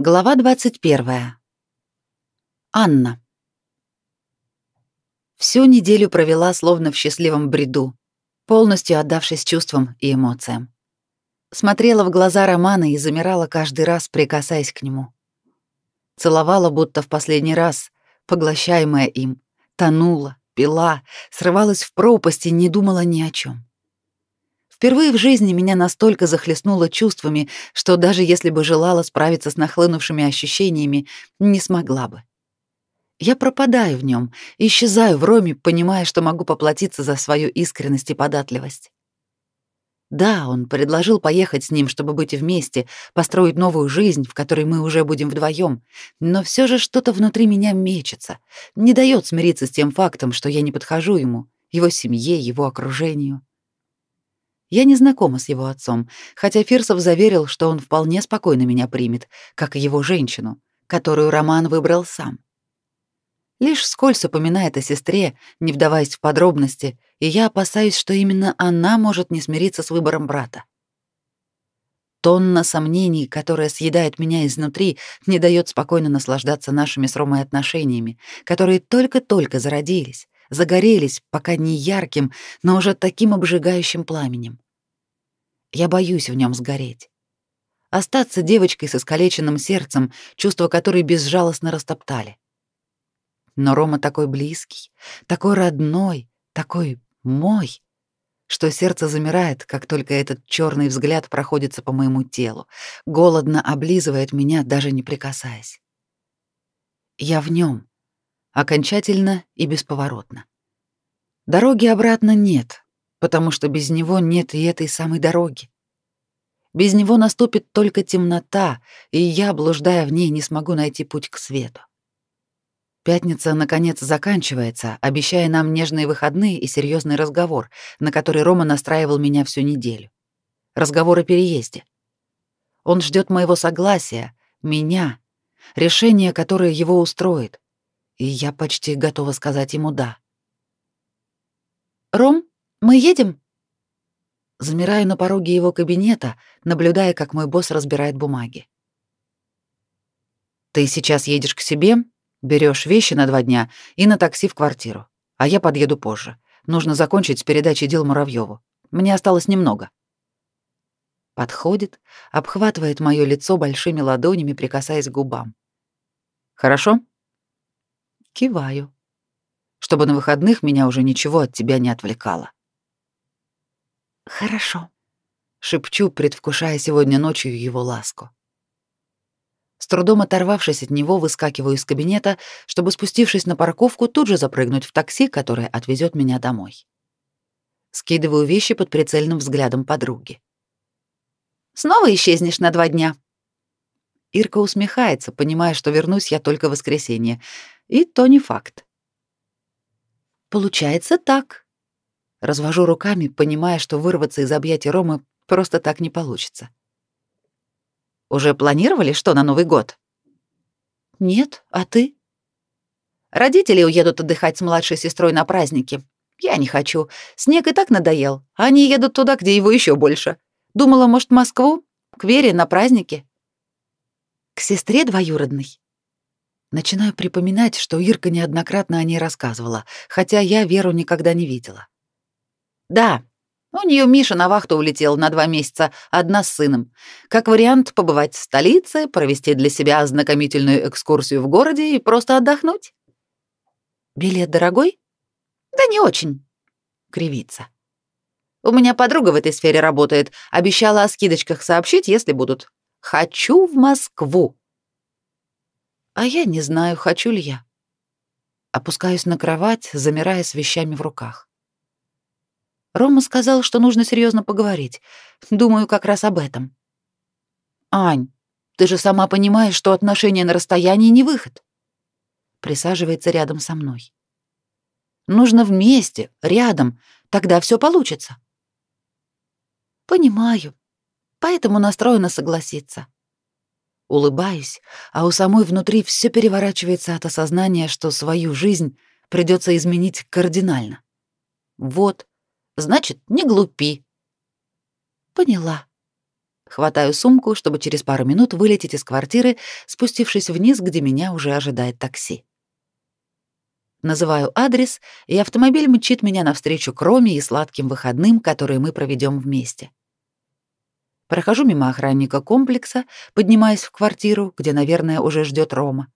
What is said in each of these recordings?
Глава 21. Анна. Всю неделю провела словно в счастливом бреду, полностью отдавшись чувствам и эмоциям. Смотрела в глаза Романа и замирала каждый раз, прикасаясь к нему. Целовала будто в последний раз, поглощаемая им, тонула, пила, срывалась в пропасть и не думала ни о чем. Впервые в жизни меня настолько захлестнуло чувствами, что даже если бы желала справиться с нахлынувшими ощущениями, не смогла бы. Я пропадаю в нем, исчезаю в роме, понимая, что могу поплатиться за свою искренность и податливость. Да, он предложил поехать с ним, чтобы быть вместе, построить новую жизнь, в которой мы уже будем вдвоем, но все же что-то внутри меня мечется, не дает смириться с тем фактом, что я не подхожу ему, его семье, его окружению. Я не знакома с его отцом, хотя Фирсов заверил, что он вполне спокойно меня примет, как и его женщину, которую Роман выбрал сам. Лишь скользь упоминает о сестре, не вдаваясь в подробности, и я опасаюсь, что именно она может не смириться с выбором брата. Тонна сомнений, которая съедает меня изнутри, не дает спокойно наслаждаться нашими с Ромой отношениями, которые только-только зародились, загорелись пока не ярким, но уже таким обжигающим пламенем. Я боюсь в нем сгореть. Остаться девочкой с искалеченным сердцем, чувства которой безжалостно растоптали. Но Рома такой близкий, такой родной, такой мой, что сердце замирает, как только этот черный взгляд проходится по моему телу, голодно облизывает меня, даже не прикасаясь. Я в нем, окончательно и бесповоротно. Дороги обратно нет, потому что без него нет и этой самой дороги. Без него наступит только темнота, и я, блуждая в ней, не смогу найти путь к свету. Пятница, наконец, заканчивается, обещая нам нежные выходные и серьезный разговор, на который Рома настраивал меня всю неделю. Разговор о переезде. Он ждет моего согласия, меня, решения, которое его устроит, и я почти готова сказать ему «да». «Ром, мы едем?» Замираю на пороге его кабинета, наблюдая, как мой босс разбирает бумаги. «Ты сейчас едешь к себе, берешь вещи на два дня и на такси в квартиру, а я подъеду позже. Нужно закончить с передачей дел Муравьеву. Мне осталось немного». Подходит, обхватывает мое лицо большими ладонями, прикасаясь к губам. «Хорошо?» Киваю. Чтобы на выходных меня уже ничего от тебя не отвлекало. Хорошо. Шепчу, предвкушая сегодня ночью его ласку. С трудом оторвавшись от него, выскакиваю из кабинета, чтобы, спустившись на парковку, тут же запрыгнуть в такси, которое отвезет меня домой. Скидываю вещи под прицельным взглядом подруги. «Снова исчезнешь на два дня?» Ирка усмехается, понимая, что вернусь я только в воскресенье. И то не факт. Получается так. Развожу руками, понимая, что вырваться из объятий Ромы просто так не получится. Уже планировали что на Новый год? Нет, а ты? Родители уедут отдыхать с младшей сестрой на праздники. Я не хочу. Снег и так надоел. Они едут туда, где его еще больше. Думала, может, Москву? К Вере на праздники? К сестре двоюродной. Начинаю припоминать, что Ирка неоднократно о ней рассказывала, хотя я Веру никогда не видела. Да, у нее Миша на вахту улетел на два месяца, одна с сыном. Как вариант побывать в столице, провести для себя ознакомительную экскурсию в городе и просто отдохнуть. Билет дорогой? Да не очень. Кривится. У меня подруга в этой сфере работает, обещала о скидочках сообщить, если будут. Хочу в Москву. А я не знаю, хочу ли я. Опускаюсь на кровать, замирая с вещами в руках. Рома сказал, что нужно серьезно поговорить. Думаю, как раз об этом. Ань, ты же сама понимаешь, что отношения на расстоянии не выход. Присаживается рядом со мной. Нужно вместе, рядом, тогда все получится. Понимаю. Поэтому настроена согласиться. Улыбаюсь, а у самой внутри все переворачивается от осознания, что свою жизнь придется изменить кардинально. Вот, значит, не глупи. Поняла. Хватаю сумку, чтобы через пару минут вылететь из квартиры, спустившись вниз, где меня уже ожидает такси. Называю адрес, и автомобиль мчит меня навстречу кроме и сладким выходным, которые мы проведем вместе. Прохожу мимо охранника комплекса, поднимаясь в квартиру, где, наверное, уже ждет Рома.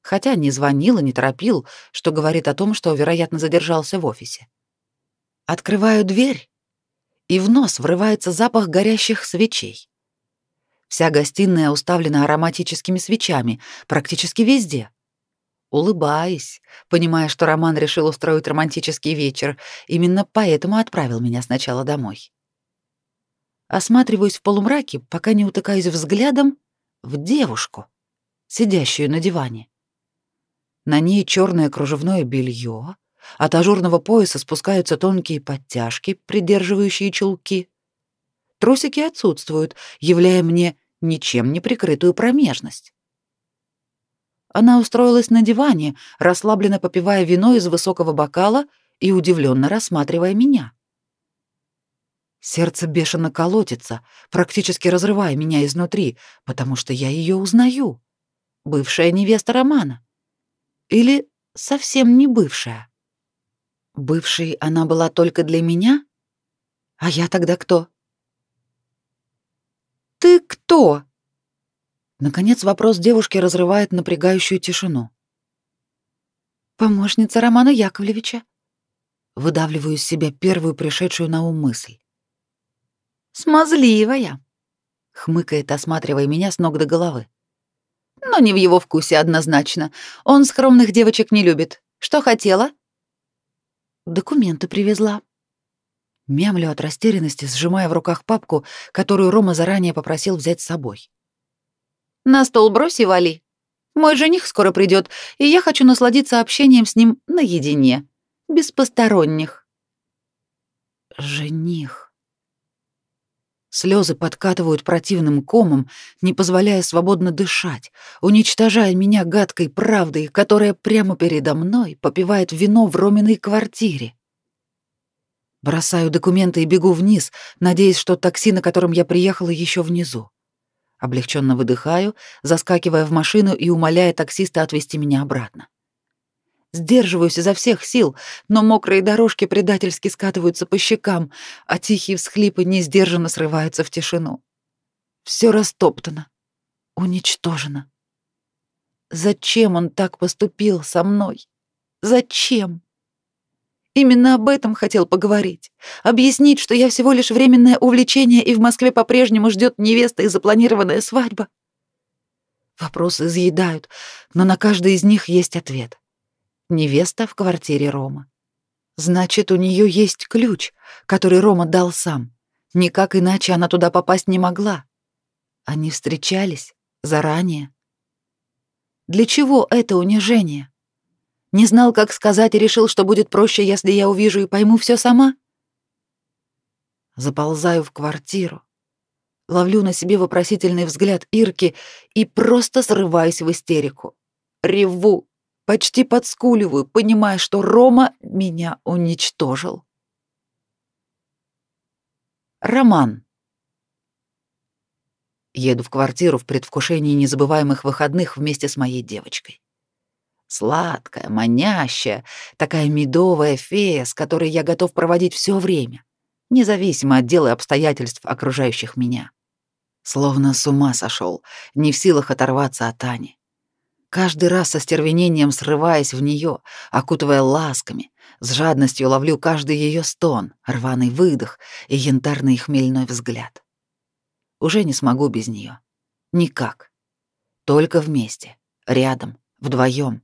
Хотя не звонил и не торопил, что говорит о том, что, вероятно, задержался в офисе. Открываю дверь, и в нос врывается запах горящих свечей. Вся гостиная уставлена ароматическими свечами, практически везде. Улыбаясь, понимая, что Роман решил устроить романтический вечер, именно поэтому отправил меня сначала домой. Осматриваюсь в полумраке, пока не утыкаюсь взглядом в девушку, сидящую на диване. На ней черное кружевное белье, от ажурного пояса спускаются тонкие подтяжки, придерживающие чулки. Трусики отсутствуют, являя мне ничем не прикрытую промежность. Она устроилась на диване, расслабленно попивая вино из высокого бокала и удивленно рассматривая меня. Сердце бешено колотится, практически разрывая меня изнутри, потому что я ее узнаю. Бывшая невеста Романа. Или совсем не бывшая. Бывшей она была только для меня? А я тогда кто? «Ты кто?» Наконец вопрос девушки разрывает напрягающую тишину. «Помощница Романа Яковлевича». Выдавливаю из себя первую пришедшую на ум мысль. «Смазливая», — хмыкает, осматривая меня с ног до головы. «Но не в его вкусе однозначно. Он скромных девочек не любит. Что хотела?» «Документы привезла». Мямлю от растерянности, сжимая в руках папку, которую Рома заранее попросил взять с собой. На стол брось и вали. Мой жених скоро придет, и я хочу насладиться общением с ним наедине, без посторонних. Жених. Слезы подкатывают противным комом, не позволяя свободно дышать, уничтожая меня гадкой правдой, которая прямо передо мной попивает вино в Роминой квартире. Бросаю документы и бегу вниз, надеясь, что такси, на котором я приехала, еще внизу. Облегченно выдыхаю, заскакивая в машину и умоляя таксиста отвезти меня обратно. Сдерживаюсь изо всех сил, но мокрые дорожки предательски скатываются по щекам, а тихие всхлипы несдержанно срываются в тишину. Все растоптано, уничтожено. Зачем он так поступил со мной? Зачем? Именно об этом хотел поговорить. Объяснить, что я всего лишь временное увлечение, и в Москве по-прежнему ждет невеста и запланированная свадьба. Вопросы изъедают, но на каждый из них есть ответ. Невеста в квартире Рома. Значит, у нее есть ключ, который Рома дал сам. Никак иначе она туда попасть не могла. Они встречались заранее. Для чего это унижение? Не знал, как сказать, и решил, что будет проще, если я увижу и пойму все сама. Заползаю в квартиру, ловлю на себе вопросительный взгляд Ирки и просто срываюсь в истерику. Реву, почти подскуливаю, понимая, что Рома меня уничтожил. Роман. Еду в квартиру в предвкушении незабываемых выходных вместе с моей девочкой. Сладкая, манящая, такая медовая фея, с которой я готов проводить все время, независимо от дел и обстоятельств окружающих меня. Словно с ума сошел, не в силах оторваться от Ани. Каждый раз со стервенением срываясь в нее, окутывая ласками, с жадностью ловлю каждый ее стон, рваный выдох и янтарный хмельной взгляд. Уже не смогу без нее. Никак. Только вместе, рядом, вдвоем,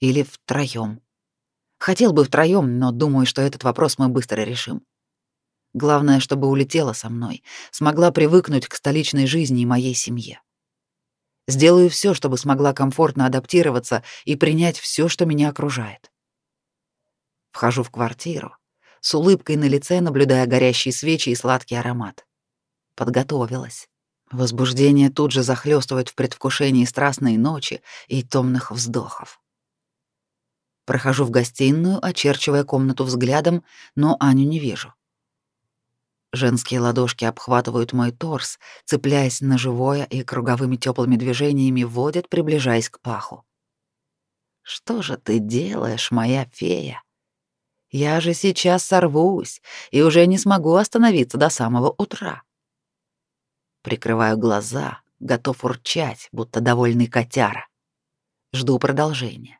или втроем. Хотел бы втроем, но думаю, что этот вопрос мы быстро решим. Главное, чтобы улетела со мной, смогла привыкнуть к столичной жизни и моей семье. Сделаю все, чтобы смогла комфортно адаптироваться и принять все, что меня окружает. Вхожу в квартиру, с улыбкой на лице, наблюдая горящие свечи и сладкий аромат. Подготовилась. Возбуждение тут же захлестывает в предвкушении страстной ночи и томных вздохов. Прохожу в гостиную, очерчивая комнату взглядом, но Аню не вижу. Женские ладошки обхватывают мой торс, цепляясь на живое и круговыми теплыми движениями водят, приближаясь к паху. Что же ты делаешь, моя фея? Я же сейчас сорвусь и уже не смогу остановиться до самого утра. Прикрываю глаза, готов урчать, будто довольный котяра. Жду продолжения.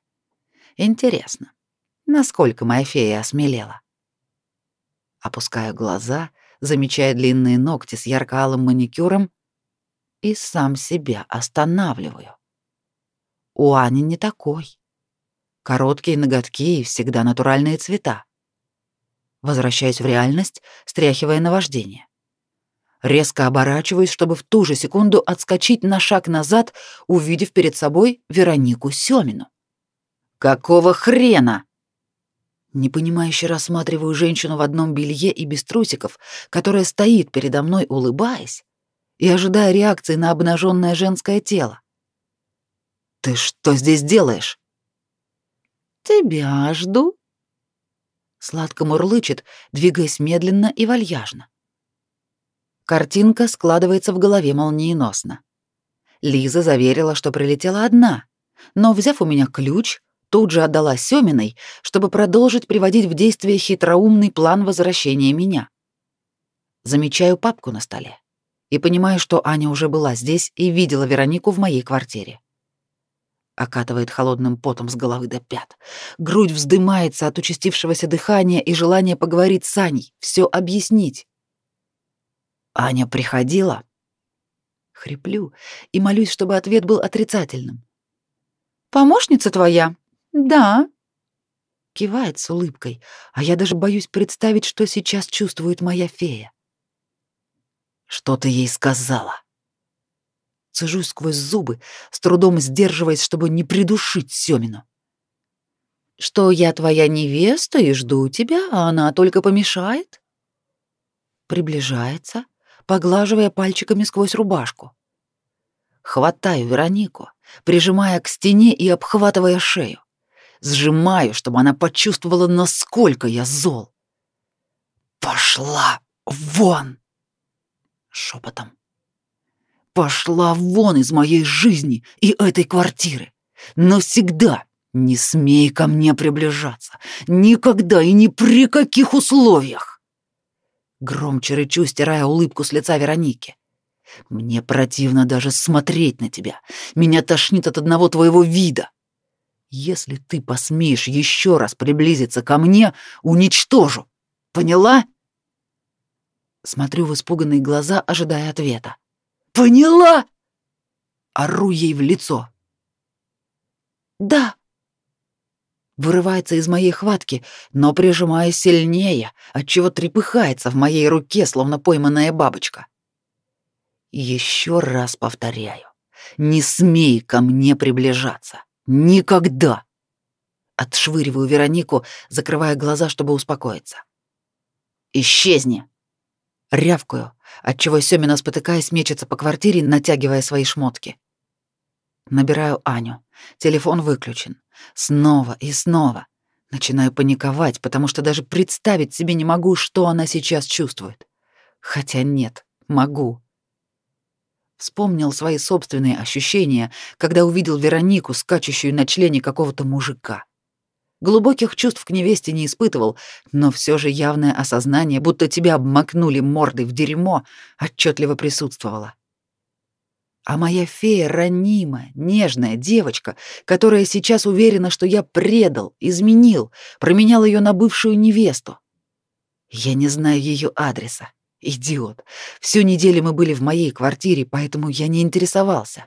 Интересно, насколько моя фея осмелела? Опускаю глаза, замечая длинные ногти с ярко-алым маникюром и сам себя останавливаю. У Ани не такой. Короткие ноготки и всегда натуральные цвета. Возвращаюсь в реальность, стряхивая наваждение. Резко оборачиваюсь, чтобы в ту же секунду отскочить на шаг назад, увидев перед собой Веронику Сёмину. «Какого хрена?» Непонимающе рассматриваю женщину в одном белье и без трусиков, которая стоит передо мной, улыбаясь, и ожидая реакции на обнаженное женское тело. «Ты что здесь делаешь?» «Тебя жду», — сладко мурлычет, двигаясь медленно и вальяжно. Картинка складывается в голове молниеносно. Лиза заверила, что прилетела одна, но, взяв у меня ключ, тут же отдала Сёминой, чтобы продолжить приводить в действие хитроумный план возвращения меня. Замечаю папку на столе и понимаю, что Аня уже была здесь и видела Веронику в моей квартире окатывает холодным потом с головы до пят. Грудь вздымается от участившегося дыхания и желания поговорить с Аней, все объяснить. Аня приходила. Хриплю и молюсь, чтобы ответ был отрицательным. Помощница твоя? Да. Кивает с улыбкой, а я даже боюсь представить, что сейчас чувствует моя фея. Что ты ей сказала? Цежусь сквозь зубы, с трудом сдерживаясь, чтобы не придушить Сёмину. «Что я твоя невеста и жду тебя, а она только помешает?» Приближается, поглаживая пальчиками сквозь рубашку. Хватаю Веронику, прижимая к стене и обхватывая шею. Сжимаю, чтобы она почувствовала, насколько я зол. «Пошла вон!» Шепотом. Пошла вон из моей жизни и этой квартиры. Навсегда не смей ко мне приближаться. Никогда и ни при каких условиях. Громче рычу, стирая улыбку с лица Вероники. Мне противно даже смотреть на тебя. Меня тошнит от одного твоего вида. Если ты посмеешь еще раз приблизиться ко мне, уничтожу. Поняла? Смотрю в испуганные глаза, ожидая ответа. Поняла? Ору ей в лицо. Да. Вырывается из моей хватки, но прижимая сильнее, отчего трепыхается в моей руке, словно пойманная бабочка. Еще раз повторяю. Не смей ко мне приближаться. Никогда. Отшвыриваю Веронику, закрывая глаза, чтобы успокоиться. Исчезни. Рявкую, отчего Сёмина, спотыкаясь, мечется по квартире, натягивая свои шмотки. Набираю Аню. Телефон выключен. Снова и снова. Начинаю паниковать, потому что даже представить себе не могу, что она сейчас чувствует. Хотя нет, могу. Вспомнил свои собственные ощущения, когда увидел Веронику, скачущую на члене какого-то мужика. Глубоких чувств к невесте не испытывал, но все же явное осознание, будто тебя обмакнули мордой в дерьмо, отчетливо присутствовало. А моя фея ранимая, нежная девочка, которая сейчас уверена, что я предал, изменил, променял ее на бывшую невесту. Я не знаю ее адреса. Идиот. Всю неделю мы были в моей квартире, поэтому я не интересовался.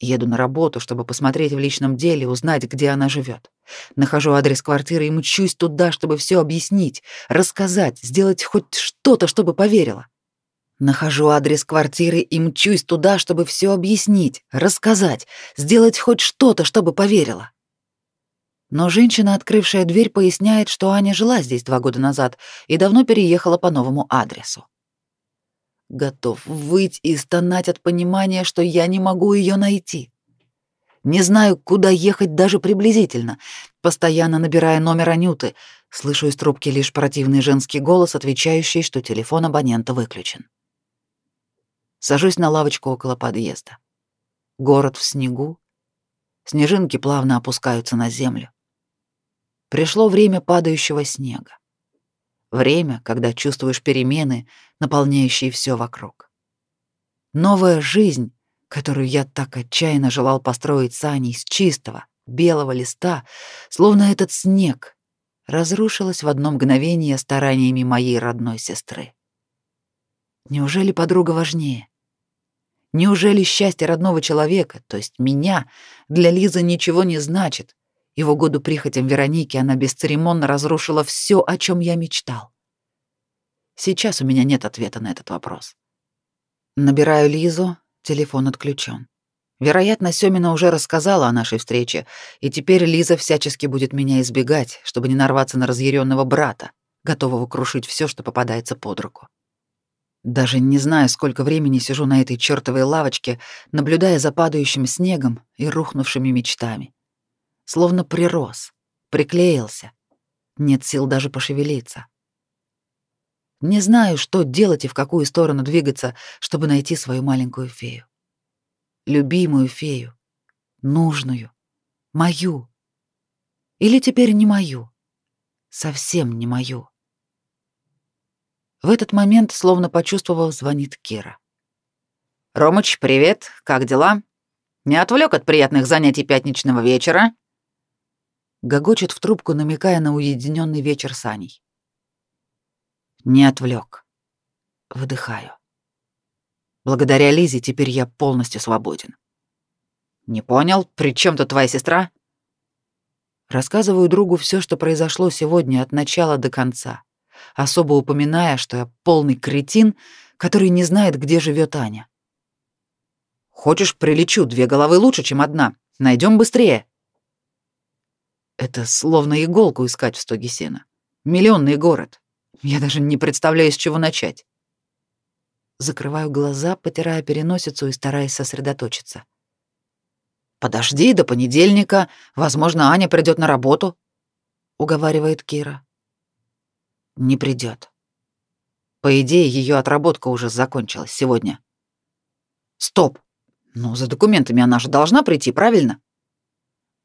Еду на работу, чтобы посмотреть в личном деле, узнать, где она живет. Нахожу адрес квартиры и мчусь туда, чтобы все объяснить, рассказать, сделать хоть что-то, чтобы поверила. Нахожу адрес квартиры и мчусь туда, чтобы все объяснить, рассказать, сделать хоть что-то, чтобы поверила. Но женщина, открывшая дверь, поясняет, что Аня жила здесь два года назад и давно переехала по новому адресу. Готов выть и стонать от понимания, что я не могу ее найти. Не знаю, куда ехать даже приблизительно. постоянно набирая номер Анюты, слышу из трубки лишь противный женский голос, отвечающий, что телефон абонента выключен. Сажусь на лавочку около подъезда. Город в снегу. Снежинки плавно опускаются на землю. Пришло время падающего снега. Время, когда чувствуешь перемены, наполняющие все вокруг. Новая жизнь, которую я так отчаянно желал построить с Аней с чистого, белого листа, словно этот снег, разрушилась в одно мгновение стараниями моей родной сестры. Неужели подруга важнее? Неужели счастье родного человека, то есть меня, для Лизы ничего не значит, и в угоду прихотям Вероники она бесцеремонно разрушила все, о чем я мечтал? Сейчас у меня нет ответа на этот вопрос. Набираю Лизу, телефон отключен. Вероятно, Сёмина уже рассказала о нашей встрече, и теперь Лиза всячески будет меня избегать, чтобы не нарваться на разъяренного брата, готового крушить все, что попадается под руку. Даже не знаю, сколько времени сижу на этой чёртовой лавочке, наблюдая за падающим снегом и рухнувшими мечтами. Словно прирос, приклеился. Нет сил даже пошевелиться. Не знаю, что делать и в какую сторону двигаться, чтобы найти свою маленькую фею. Любимую фею. Нужную. Мою. Или теперь не мою. Совсем не мою. В этот момент, словно почувствовав, звонит Кира. «Ромыч, привет, как дела? Не отвлек от приятных занятий пятничного вечера?» Гогочет в трубку, намекая на уединенный вечер с Аней. «Не отвлек. Выдыхаю. Благодаря Лизе теперь я полностью свободен. «Не понял, при чем тут твоя сестра?» Рассказываю другу все, что произошло сегодня от начала до конца особо упоминая, что я полный кретин, который не знает, где живет Аня. «Хочешь, прилечу, две головы лучше, чем одна. Найдем быстрее». Это словно иголку искать в стоге сена. Миллионный город. Я даже не представляю, с чего начать. Закрываю глаза, потирая переносицу и стараясь сосредоточиться. «Подожди до понедельника. Возможно, Аня придет на работу», — уговаривает Кира не придет. По идее, ее отработка уже закончилась сегодня. Стоп. Ну, за документами она же должна прийти, правильно?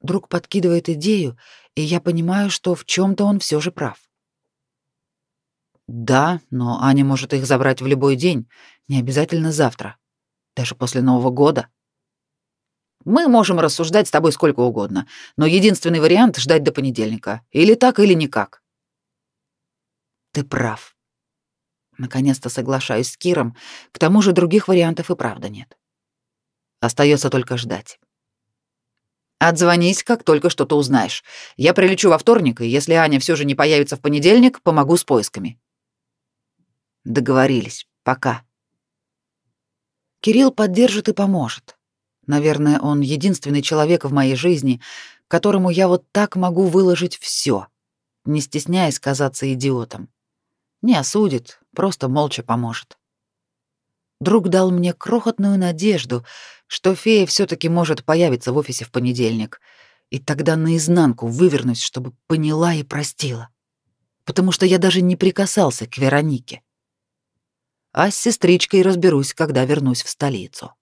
Друг подкидывает идею, и я понимаю, что в чем то он все же прав. Да, но Аня может их забрать в любой день, не обязательно завтра, даже после Нового года. Мы можем рассуждать с тобой сколько угодно, но единственный вариант — ждать до понедельника. Или так, или никак. Ты прав. Наконец-то соглашаюсь с Киром, к тому же других вариантов и правда нет. Остается только ждать. Отзвонись, как только что-то узнаешь. Я прилечу во вторник, и если Аня все же не появится в понедельник, помогу с поисками. Договорились. Пока. Кирилл поддержит и поможет. Наверное, он единственный человек в моей жизни, которому я вот так могу выложить все, не стесняясь казаться идиотом. Не осудит, просто молча поможет. Друг дал мне крохотную надежду, что фея все таки может появиться в офисе в понедельник, и тогда наизнанку вывернусь, чтобы поняла и простила. Потому что я даже не прикасался к Веронике. А с сестричкой разберусь, когда вернусь в столицу.